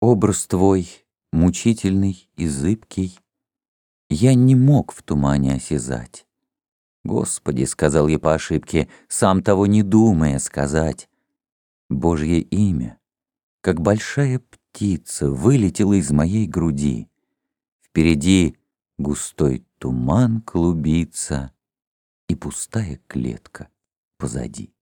Образ твой, мучительный и зыбкий, Я не мог в тумане осязать. Господи, сказал я по ошибке, Сам того не думая сказать. Божье имя, как большая птица, вылетела из моей груди. Впереди густой туман клубится И пустая клетка позади.